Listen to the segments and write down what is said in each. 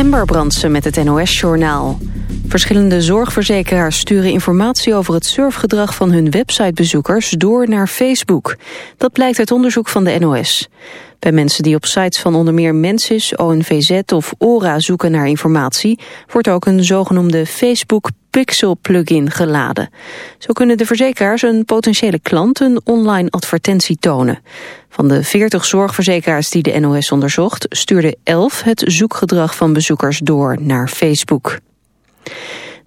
Ember Brandsen met het NOS-journaal. Verschillende zorgverzekeraars sturen informatie over het surfgedrag van hun websitebezoekers door naar Facebook. Dat blijkt uit onderzoek van de NOS. Bij mensen die op sites van onder meer Mensis, ONVZ of ORA zoeken naar informatie, wordt ook een zogenoemde Facebook Pixel plugin geladen. Zo kunnen de verzekeraars een potentiële klant een online advertentie tonen. Van de 40 zorgverzekeraars die de NOS onderzocht, stuurde 11 het zoekgedrag van bezoekers door naar Facebook.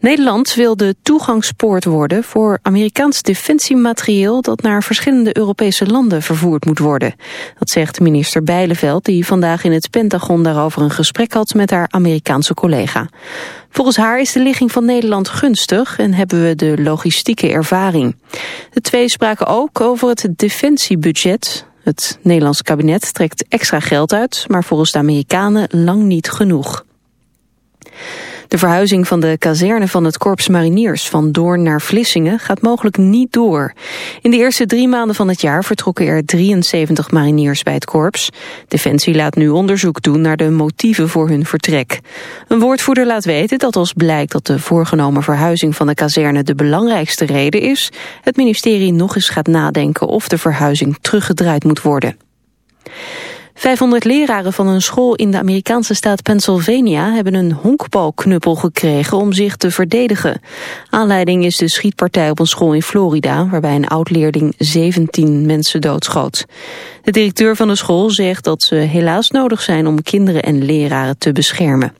Nederland wil de toegangspoort worden voor Amerikaans defensiematerieel dat naar verschillende Europese landen vervoerd moet worden. Dat zegt minister Bijleveld die vandaag in het Pentagon daarover een gesprek had met haar Amerikaanse collega. Volgens haar is de ligging van Nederland gunstig en hebben we de logistieke ervaring. De twee spraken ook over het defensiebudget. Het Nederlands kabinet trekt extra geld uit, maar volgens de Amerikanen lang niet genoeg. De verhuizing van de kazerne van het Korps Mariniers van Doorn naar Vlissingen gaat mogelijk niet door. In de eerste drie maanden van het jaar vertrokken er 73 mariniers bij het korps. Defensie laat nu onderzoek doen naar de motieven voor hun vertrek. Een woordvoerder laat weten dat als blijkt dat de voorgenomen verhuizing van de kazerne de belangrijkste reden is, het ministerie nog eens gaat nadenken of de verhuizing teruggedraaid moet worden. 500 leraren van een school in de Amerikaanse staat Pennsylvania hebben een honkbalknuppel gekregen om zich te verdedigen. Aanleiding is de schietpartij op een school in Florida waarbij een oud-leerling 17 mensen doodschoot. De directeur van de school zegt dat ze helaas nodig zijn om kinderen en leraren te beschermen.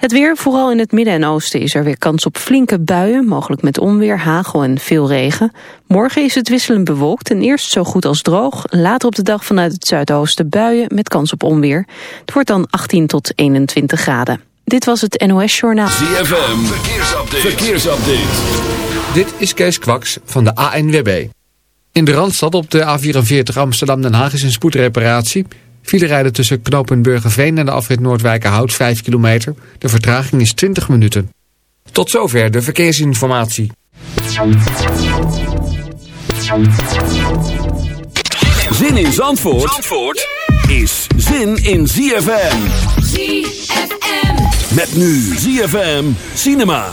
Het weer, vooral in het midden en oosten, is er weer kans op flinke buien, mogelijk met onweer, hagel en veel regen. Morgen is het wisselend bewolkt en eerst zo goed als droog. Later op de dag vanuit het zuidoosten buien met kans op onweer. Het wordt dan 18 tot 21 graden. Dit was het NOS Journaal. ZFM, verkeersupdate. verkeersupdate. Dit is Kees Kwaks van de ANWB. In de Randstad op de A44 Amsterdam-Den Haag is een spoedreparatie... File rijden tussen knooppunt Burgerveen en de afrit Noordwijkerhout 5 kilometer. De vertraging is 20 minuten. Tot zover de verkeersinformatie. Zin in Zandvoort, Zandvoort is zin in ZFM. ZFM. Met nu ZFM Cinema.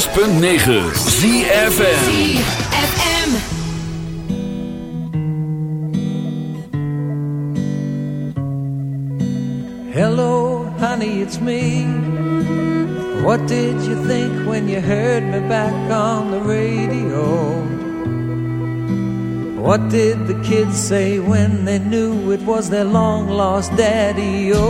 106.9 Hello, honey, it's me. What did you think when you heard me back on the radio? What did the kids say when they knew it was their long lost daddy? Oh.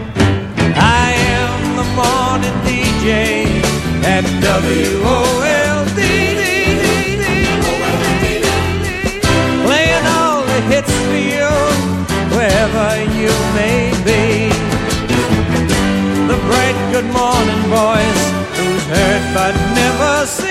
At WOLD. Playing all the hits for you, wherever you may be. The bright good morning voice, who's heard but never seen.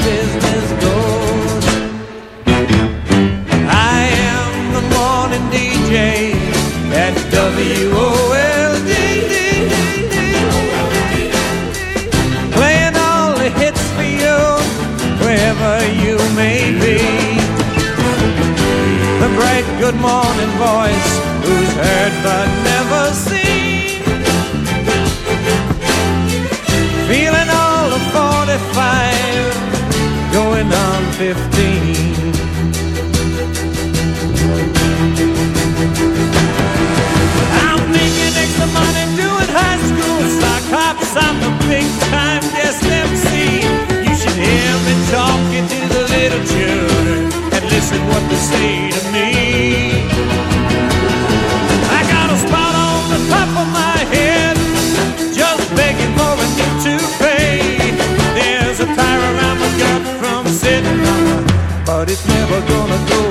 good morning voice, who's heard but never seen. Feeling all of 45, going on 15. But it's never gonna go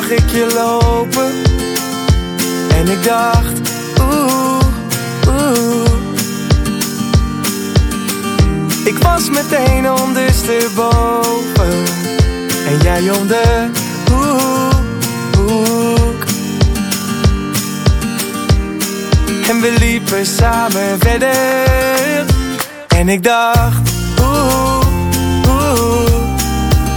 Zag ik je lopen. En ik dacht, oeh, oeh. Ik was meteen ondersteboven. En jij om de hoek En we liepen samen verder. En ik dacht, oeh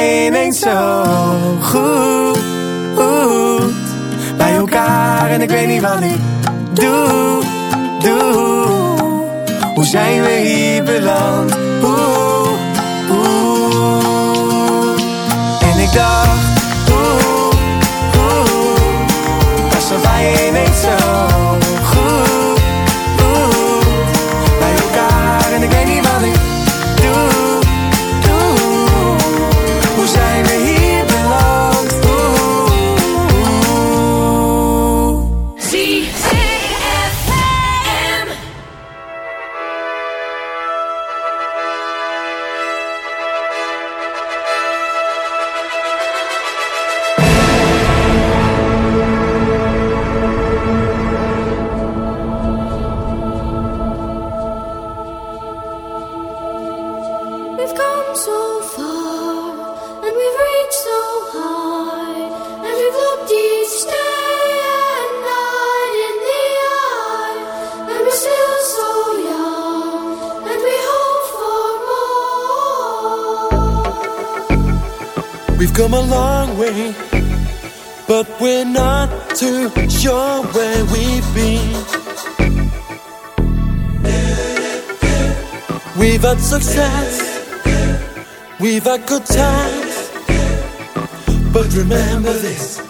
ineens zo goed, bij elkaar en ik weet niet wat ik doe, doe. Hoe zijn we hier beland? Oeh, oeh. En ik dacht, not show where we've been. We've had success, we've had good times, but remember this.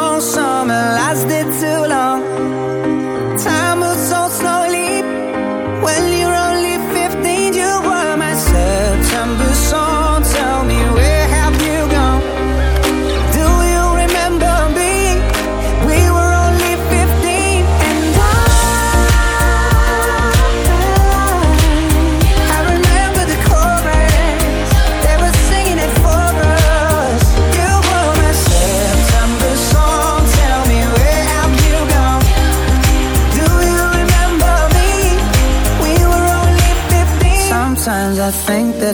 summer lasted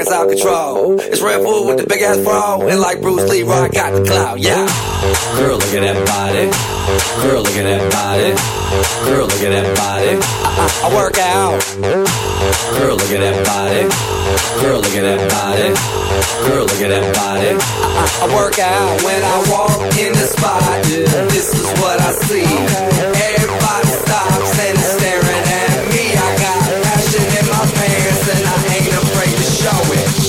Pants out control. It's Redfoo with the big ass bra. And like Bruce Lee, I got the clout, yeah. Girl, look at that body. Girl, look at that body. Girl, look at that body. I, I, I work out. Girl, look at that body. Girl, look at that body. Girl, look at that body. I, I, work out when I walk in the spot. This is what I see. Everybody stops and is staring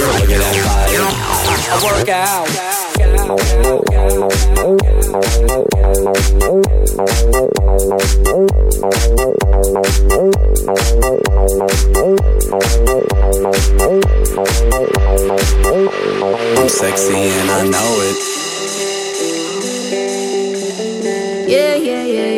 I'm sexy and I know it. Yeah, yeah, yeah,